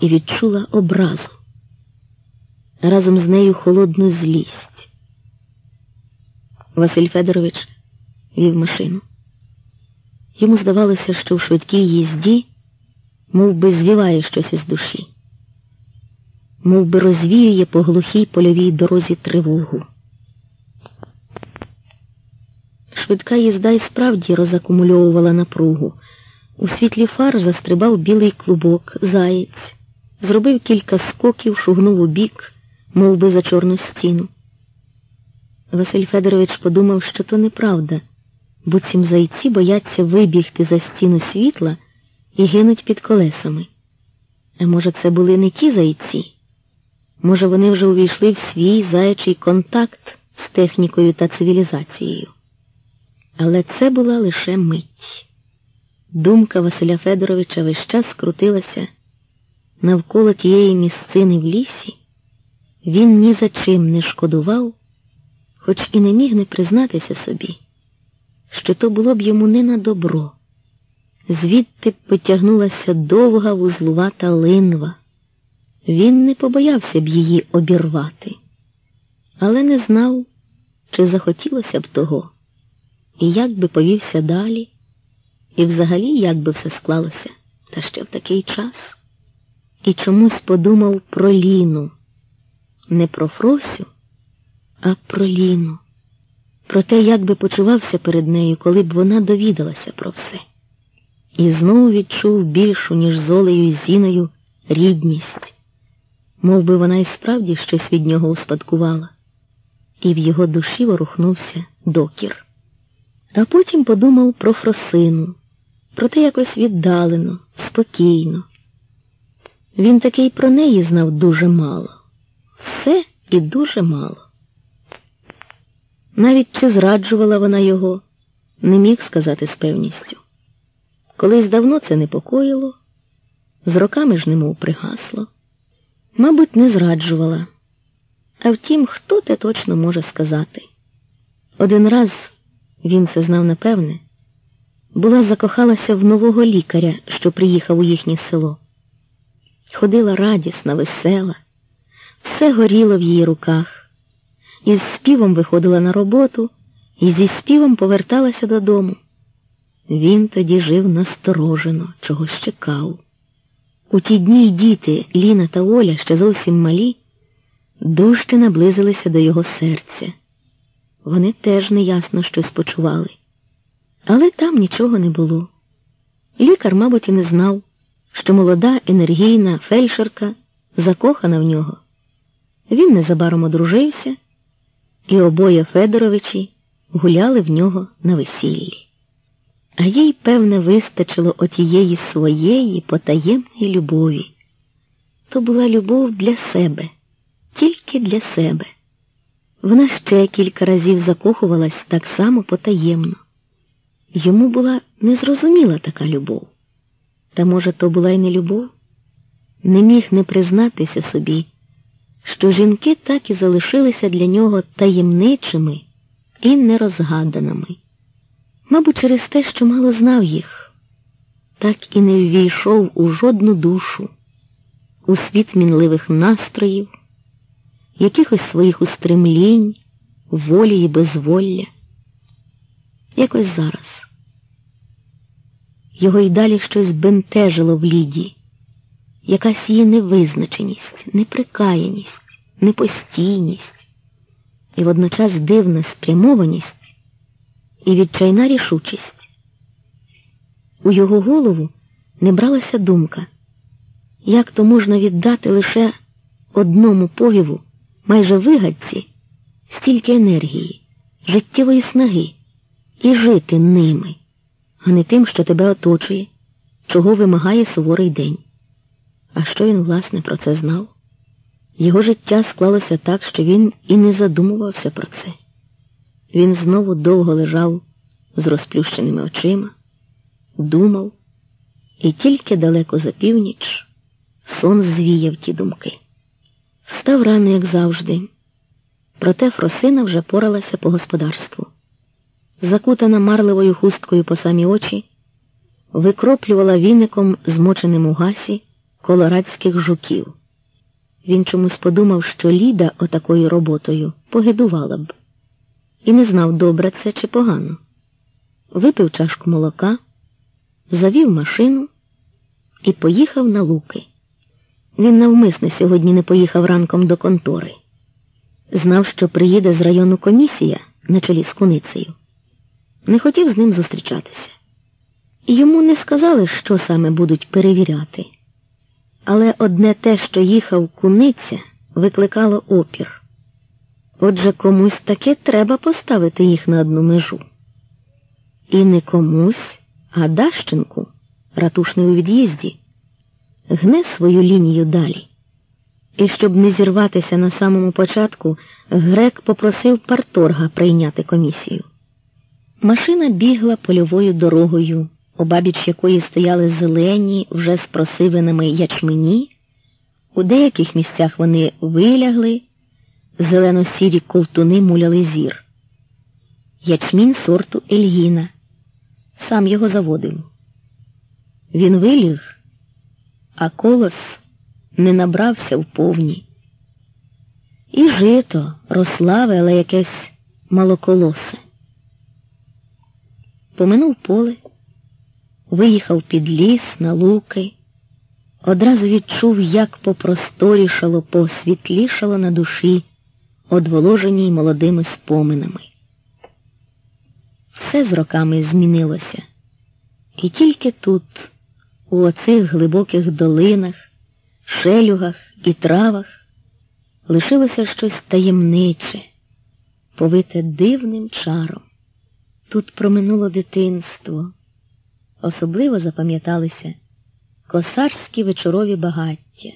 і відчула образу, разом з нею холодну злість. Василь Федорович вів машину. Йому здавалося, що в швидкій їзді мов би, звіває щось із душі, мов би розвіює по глухій польовій дорозі тривогу. Швидка їзда і справді розакумульовувала напругу. У світлі фар застрибав білий клубок, заєць, зробив кілька скоків, шугнув у бік, мов би за чорну стіну. Василь Федорович подумав, що то неправда, бо цім зайці бояться вибігти за стіну світла і гинуть під колесами. А може, це були не ті зайці? Може, вони вже увійшли в свій заячий контакт з технікою та цивілізацією. Але це була лише мить. Думка Василя Федоровича весь час скрутилася навколо тієї місцини в лісі. Він ні за чим не шкодував, хоч і не міг не признатися собі, що то було б йому не на добро. Звідти потягнулася довга вузлувата линва. Він не побоявся б її обірвати, але не знав, чи захотілося б того, і як би повівся далі, і взагалі як би все склалося, та ще в такий час, і чомусь подумав про Ліну, не про Фросю, а про Ліну, про те, як би почувався перед нею, коли б вона довідалася про все. І знову відчув більшу, ніж золею і зіною, рідність, Мов би вона і справді щось від нього успадкувала, і в його душі ворухнувся докір. А потім подумав про Фросину, про те якось віддалено, спокійно. Він таки й про неї знав дуже мало, все і дуже мало. Навіть чи зраджувала вона його, не міг сказати з певністю. Колись давно це непокоїло, з роками ж немов пригасло. Мабуть, не зраджувала. А втім, хто те точно може сказати. Один раз він це знав напевне, була закохалася в нового лікаря, що приїхав у їхнє село. Ходила радісна, весела, все горіло в її руках, із співом виходила на роботу і зі співом поверталася додому. Він тоді жив насторожено, чогось чекав. У ті дні й діти Ліна та Оля, ще зовсім малі, дужче наблизилися до його серця. Вони теж неясно щось почували. Але там нічого не було. Лікар, мабуть, і не знав, що молода енергійна фельдшерка закохана в нього. Він незабаром одружився, і обоє Федоровичі гуляли в нього на весіллі а їй, певне, вистачило отієї своєї потаємної любові. То була любов для себе, тільки для себе. Вона ще кілька разів закохувалась так само потаємно. Йому була незрозуміла така любов. Та, може, то була й не любов? Не міг не признатися собі, що жінки так і залишилися для нього таємничими і нерозгаданими. Мабуть, через те, що мало знав їх, так і не ввійшов у жодну душу, у світ мінливих настроїв, якихось своїх устремлінь, волі і безволля. Якось зараз. Його й далі щось бентежило в Ліді, якась її невизначеність, неприкаяність, непостійність і водночас дивна спрямованість і відчайна рішучість. У його голову не бралася думка, як то можна віддати лише одному повіву, майже вигадці, стільки енергії, життєвої снаги і жити ними, а не тим, що тебе оточує, чого вимагає суворий день. А що він, власне, про це знав? Його життя склалося так, що він і не задумувався про це. Він знову довго лежав з розплющеними очима, думав, і тільки далеко за північ сон звіяв ті думки. Встав рано, як завжди, проте Фросина вже поралася по господарству. Закутана марливою хусткою по самі очі, викроплювала віником, змоченим у гасі, колорадських жуків. Він чомусь подумав, що Ліда отакою роботою погидувала б, і не знав, добре це чи погано. Випив чашку молока, завів машину і поїхав на луки. Він навмисне сьогодні не поїхав ранком до контори. Знав, що приїде з району комісія на чолі з куницею. Не хотів з ним зустрічатися. Йому не сказали, що саме будуть перевіряти. Але одне те, що їхав куниця, викликало опір. Отже, комусь таки треба поставити їх на одну межу. І не комусь, а Дащенку, ратушний у від'їзді, гне свою лінію далі. І щоб не зірватися на самому початку, грек попросив парторга прийняти комісію. Машина бігла польовою дорогою, обабіч якої стояли зелені, вже з просивинами ячмені. У деяких місцях вони вилягли, зелено-сірі ковтуни муляли зір. Ячмінь сорту Ельгіна. Сам його заводив. Він виліг, а колос не набрався вповні. І жито рославе, якесь малоколосе. Поминув поле, виїхав під ліс на луки, одразу відчув, як попросторішало, посвітлішало на душі, одволоженій молодими споминами. Все з роками змінилося, і тільки тут, у оцих глибоких долинах, шелюгах і травах, лишилося щось таємниче, повите дивним чаром. Тут проминуло дитинство. Особливо запам'яталися косарські вечорові багаття.